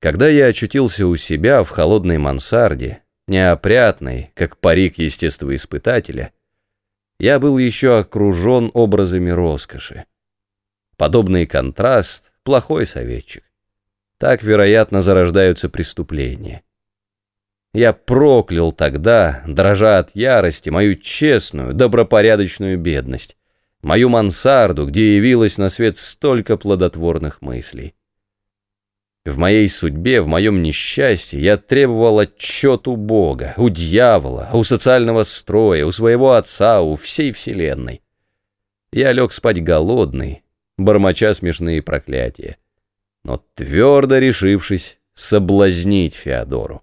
Когда я очутился у себя в холодной мансарде, неопрятной, как парик естествоиспытателя, я был еще окружен образами роскоши. Подобный контраст — плохой советчик. Так, вероятно, зарождаются преступления. Я проклял тогда, дрожа от ярости, мою честную, добропорядочную бедность, мою мансарду, где явилось на свет столько плодотворных мыслей. В моей судьбе, в моем несчастье я требовал отчет у Бога, у дьявола, у социального строя, у своего отца, у всей вселенной. Я лег спать голодный, бормоча смешные проклятия, но твердо решившись соблазнить Феодору.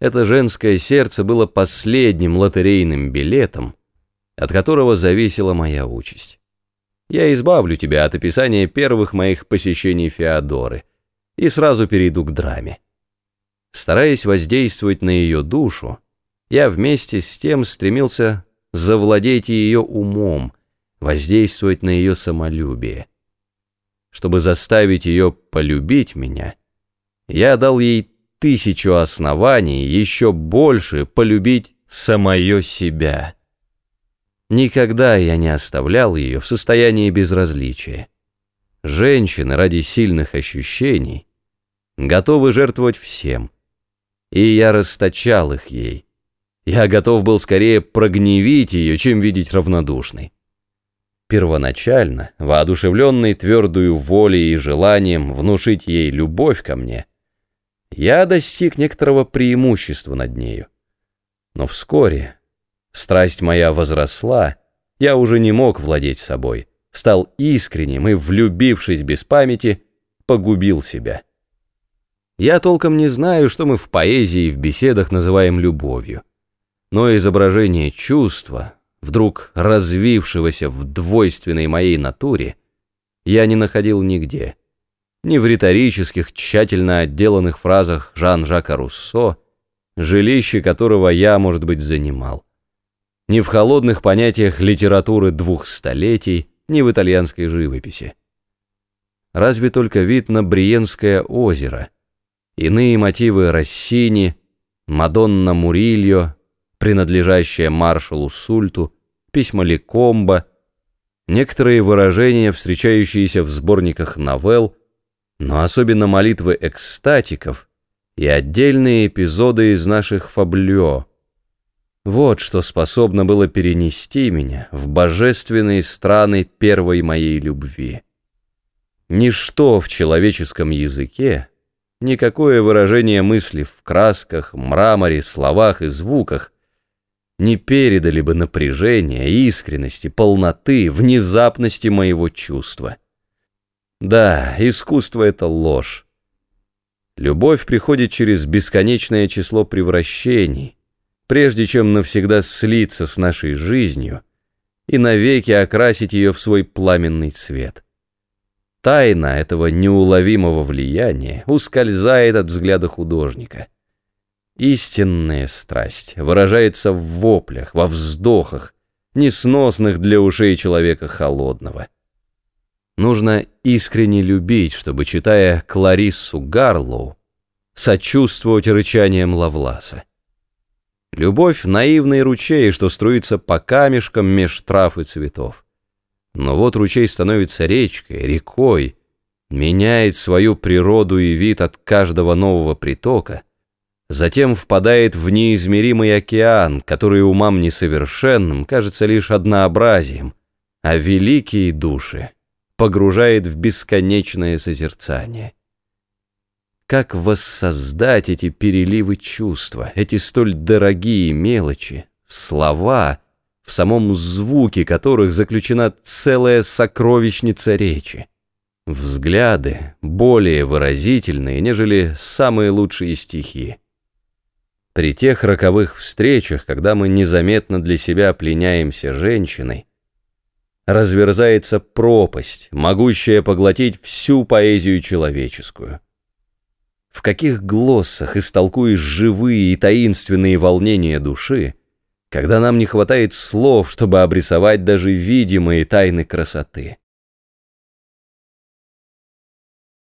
Это женское сердце было последним лотерейным билетом, от которого зависела моя участь. Я избавлю тебя от описания первых моих посещений Феодоры — и сразу перейду к драме. Стараясь воздействовать на ее душу, я вместе с тем стремился завладеть ее умом, воздействовать на ее самолюбие. Чтобы заставить ее полюбить меня, я дал ей тысячу оснований еще больше полюбить самое себя. Никогда я не оставлял ее в состоянии безразличия. Женщины ради сильных ощущений готовы жертвовать всем. И я расточал их ей. Я готов был скорее прогневить ее, чем видеть равнодушной. Первоначально, воодушевленный твердую волей и желанием внушить ей любовь ко мне, я достиг некоторого преимущества над нею. Но вскоре страсть моя возросла, я уже не мог владеть собой, стал искренним и, влюбившись без памяти, погубил себя. Я толком не знаю, что мы в поэзии и в беседах называем любовью. Но изображение чувства, вдруг развившегося в двойственной моей натуре, я не находил нигде. Ни в риторических, тщательно отделанных фразах Жан-Жака Руссо, жилище которого я, может быть, занимал. Ни в холодных понятиях литературы двух столетий, ни в итальянской живописи. Разве только вид на Бриенское озеро — Иные мотивы Россини, Мадонна Мурильо, принадлежащая маршалу Сульту, письма Лекомба, некоторые выражения, встречающиеся в сборниках новелл, но особенно молитвы экстатиков и отдельные эпизоды из наших фаблё. Вот что способно было перенести меня в божественные страны первой моей любви. Ничто в человеческом языке никакое выражение мысли в красках, мраморе, словах и звуках не передали бы напряжения, искренности, полноты, внезапности моего чувства. Да, искусство — это ложь. Любовь приходит через бесконечное число превращений, прежде чем навсегда слиться с нашей жизнью и навеки окрасить ее в свой пламенный цвет. Тайна этого неуловимого влияния ускользает от взгляда художника. Истинная страсть выражается в воплях, во вздохах, несносных для ушей человека холодного. Нужно искренне любить, чтобы, читая Клариссу Гарлоу, сочувствовать рычанием Лавласа. Любовь — наивный ручей, что струится по камешкам меж трав и цветов. Но вот ручей становится речкой, рекой, меняет свою природу и вид от каждого нового притока, затем впадает в неизмеримый океан, который умам несовершенным кажется лишь однообразием, а великие души погружает в бесконечное созерцание. Как воссоздать эти переливы чувства, эти столь дорогие мелочи, слова — в самом звуке которых заключена целая сокровищница речи. Взгляды более выразительные, нежели самые лучшие стихи. При тех роковых встречах, когда мы незаметно для себя пленяемся женщиной, разверзается пропасть, могущая поглотить всю поэзию человеческую. В каких глоссах истолкуешь живые и таинственные волнения души, когда нам не хватает слов, чтобы обрисовать даже видимые тайны красоты.